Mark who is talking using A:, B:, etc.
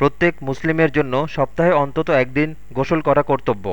A: প্রত্যেক মুসলিমের জন্য সপ্তাহে অন্তত একদিন গোসল করা কর্তব্য।